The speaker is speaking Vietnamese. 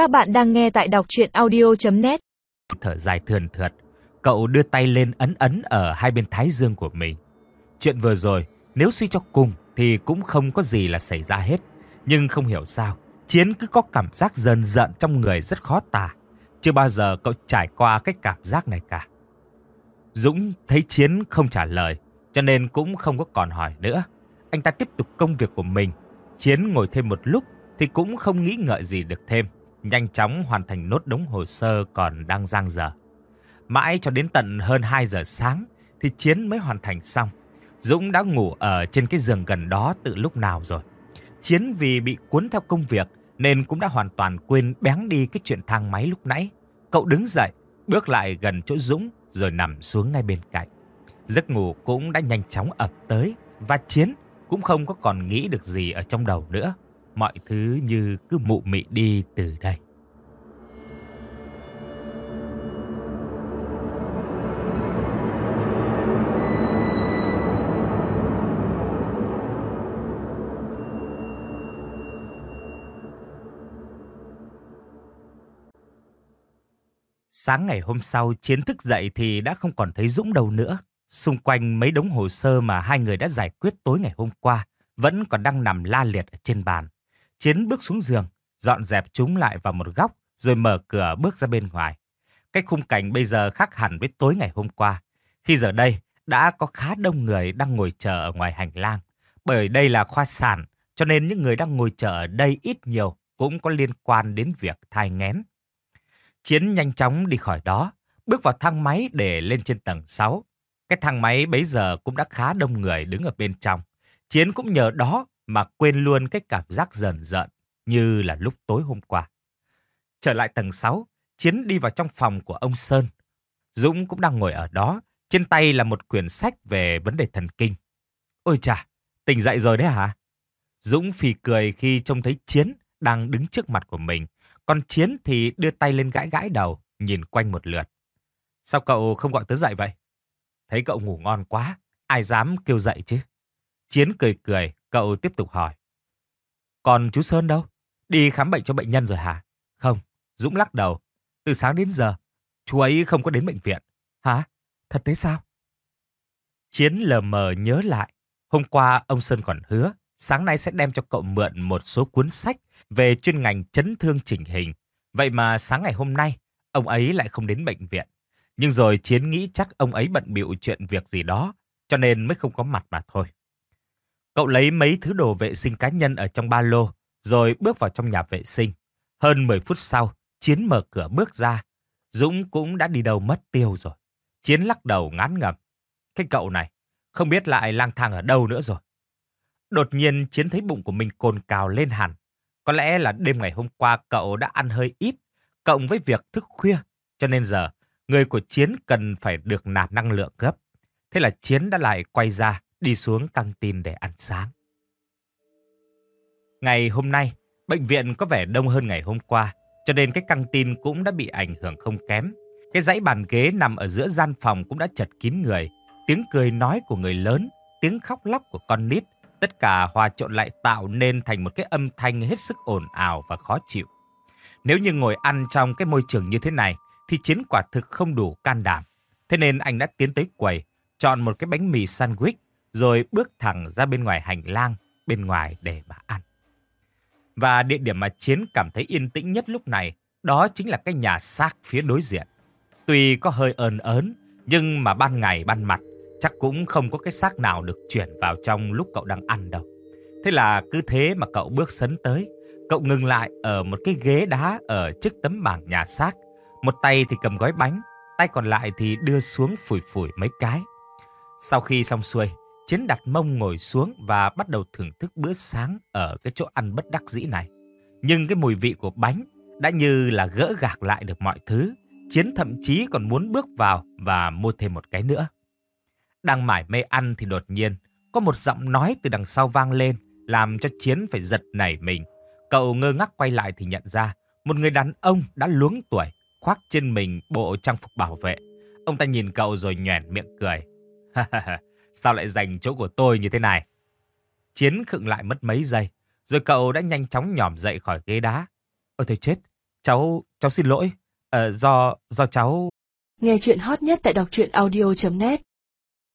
Các bạn đang nghe tại đọc chuyện audio.net Thở dài thườn thượt, cậu đưa tay lên ấn ấn ở hai bên thái dương của mình. Chuyện vừa rồi, nếu suy cho cùng thì cũng không có gì là xảy ra hết. Nhưng không hiểu sao, Chiến cứ có cảm giác dần dần trong người rất khó tả. Chưa bao giờ cậu trải qua cái cảm giác này cả. Dũng thấy Chiến không trả lời, cho nên cũng không có còn hỏi nữa. Anh ta tiếp tục công việc của mình. Chiến ngồi thêm một lúc thì cũng không nghĩ ngợi gì được thêm. Nhanh chóng hoàn thành nốt đống hồ sơ còn đang giang dở. Mãi cho đến tận hơn 2 giờ sáng thì Chiến mới hoàn thành xong. Dũng đã ngủ ở trên cái giường gần đó từ lúc nào rồi. Chiến vì bị cuốn theo công việc nên cũng đã hoàn toàn quên bén đi cái chuyện thang máy lúc nãy. Cậu đứng dậy, bước lại gần chỗ Dũng rồi nằm xuống ngay bên cạnh. Giấc ngủ cũng đã nhanh chóng ập tới và Chiến cũng không có còn nghĩ được gì ở trong đầu nữa. Mọi thứ như cứ mụ mị đi từ đây. Sáng ngày hôm sau, Chiến thức dậy thì đã không còn thấy Dũng đâu nữa. Xung quanh mấy đống hồ sơ mà hai người đã giải quyết tối ngày hôm qua vẫn còn đang nằm la liệt ở trên bàn. Chiến bước xuống giường, dọn dẹp chúng lại vào một góc rồi mở cửa bước ra bên ngoài. Cách khung cảnh bây giờ khác hẳn với tối ngày hôm qua. Khi giờ đây đã có khá đông người đang ngồi chờ ở ngoài hành lang. Bởi đây là khoa sản, cho nên những người đang ngồi chờ ở đây ít nhiều cũng có liên quan đến việc thai nghén. Chiến nhanh chóng đi khỏi đó, bước vào thang máy để lên trên tầng 6. Cái thang máy bấy giờ cũng đã khá đông người đứng ở bên trong. Chiến cũng nhờ đó mà quên luôn cái cảm giác dần dợn như là lúc tối hôm qua. Trở lại tầng 6, Chiến đi vào trong phòng của ông Sơn. Dũng cũng đang ngồi ở đó, trên tay là một quyển sách về vấn đề thần kinh. Ôi chà, tỉnh dậy rồi đấy hả? Dũng phì cười khi trông thấy Chiến đang đứng trước mặt của mình. Còn Chiến thì đưa tay lên gãi gãi đầu, nhìn quanh một lượt. Sao cậu không gọi tớ dậy vậy? Thấy cậu ngủ ngon quá, ai dám kêu dậy chứ? Chiến cười cười, cậu tiếp tục hỏi. Còn chú Sơn đâu? Đi khám bệnh cho bệnh nhân rồi hả? Không, Dũng lắc đầu. Từ sáng đến giờ, chú ấy không có đến bệnh viện. Hả? Thật thế sao? Chiến lờ mờ nhớ lại. Hôm qua ông Sơn còn hứa, sáng nay sẽ đem cho cậu mượn một số cuốn sách về chuyên ngành chấn thương chỉnh hình. Vậy mà sáng ngày hôm nay, ông ấy lại không đến bệnh viện. Nhưng rồi Chiến nghĩ chắc ông ấy bận bịu chuyện việc gì đó, cho nên mới không có mặt mà thôi. Cậu lấy mấy thứ đồ vệ sinh cá nhân ở trong ba lô, rồi bước vào trong nhà vệ sinh. Hơn 10 phút sau, Chiến mở cửa bước ra. Dũng cũng đã đi đâu mất tiêu rồi. Chiến lắc đầu ngán ngẩm. Cái cậu này, không biết lại lang thang ở đâu nữa rồi. Đột nhiên Chiến thấy bụng của mình cồn cào lên hẳn. Có lẽ là đêm ngày hôm qua cậu đã ăn hơi ít, cộng với việc thức khuya. Cho nên giờ, người của Chiến cần phải được nạp năng lượng gấp. Thế là Chiến đã lại quay ra, đi xuống căng tin để ăn sáng. Ngày hôm nay, bệnh viện có vẻ đông hơn ngày hôm qua, cho nên cái căng tin cũng đã bị ảnh hưởng không kém. Cái dãy bàn ghế nằm ở giữa gian phòng cũng đã chật kín người. Tiếng cười nói của người lớn, tiếng khóc lóc của con nít, tất cả hòa trộn lại tạo nên thành một cái âm thanh hết sức ồn ào và khó chịu. Nếu như ngồi ăn trong cái môi trường như thế này, thì chiến quả thực không đủ can đảm. Thế nên anh đã tiến tới quầy, chọn một cái bánh mì sandwich, rồi bước thẳng ra bên ngoài hành lang, bên ngoài để mà ăn. Và địa điểm mà Chiến cảm thấy yên tĩnh nhất lúc này, đó chính là cái nhà xác phía đối diện. Tuy có hơi ơn ớn, nhưng mà ban ngày ban mặt, chắc cũng không có cái xác nào được chuyển vào trong lúc cậu đang ăn đâu. Thế là cứ thế mà cậu bước sấn tới, cậu ngừng lại ở một cái ghế đá ở trước tấm bảng nhà xác. Một tay thì cầm gói bánh, tay còn lại thì đưa xuống phủi phủi mấy cái. Sau khi xong xuôi, Chiến đặt mông ngồi xuống và bắt đầu thưởng thức bữa sáng ở cái chỗ ăn bất đắc dĩ này. Nhưng cái mùi vị của bánh đã như là gỡ gạc lại được mọi thứ. Chiến thậm chí còn muốn bước vào và mua thêm một cái nữa. Đang mải mê ăn thì đột nhiên, có một giọng nói từ đằng sau vang lên, làm cho Chiến phải giật nảy mình. Cậu ngơ ngác quay lại thì nhận ra, một người đàn ông đã luống tuổi, khoác trên mình bộ trang phục bảo vệ. Ông ta nhìn cậu rồi nhoẻn miệng cười. Sao lại giành chỗ của tôi như thế này? Chiến khựng lại mất mấy giây, rồi cậu đã nhanh chóng nhòm dậy khỏi ghế đá. Ôi thầy chết, cháu, cháu xin lỗi. Ờ, do, do cháu... Nghe chuyện hot nhất tại đọc truyện audio.net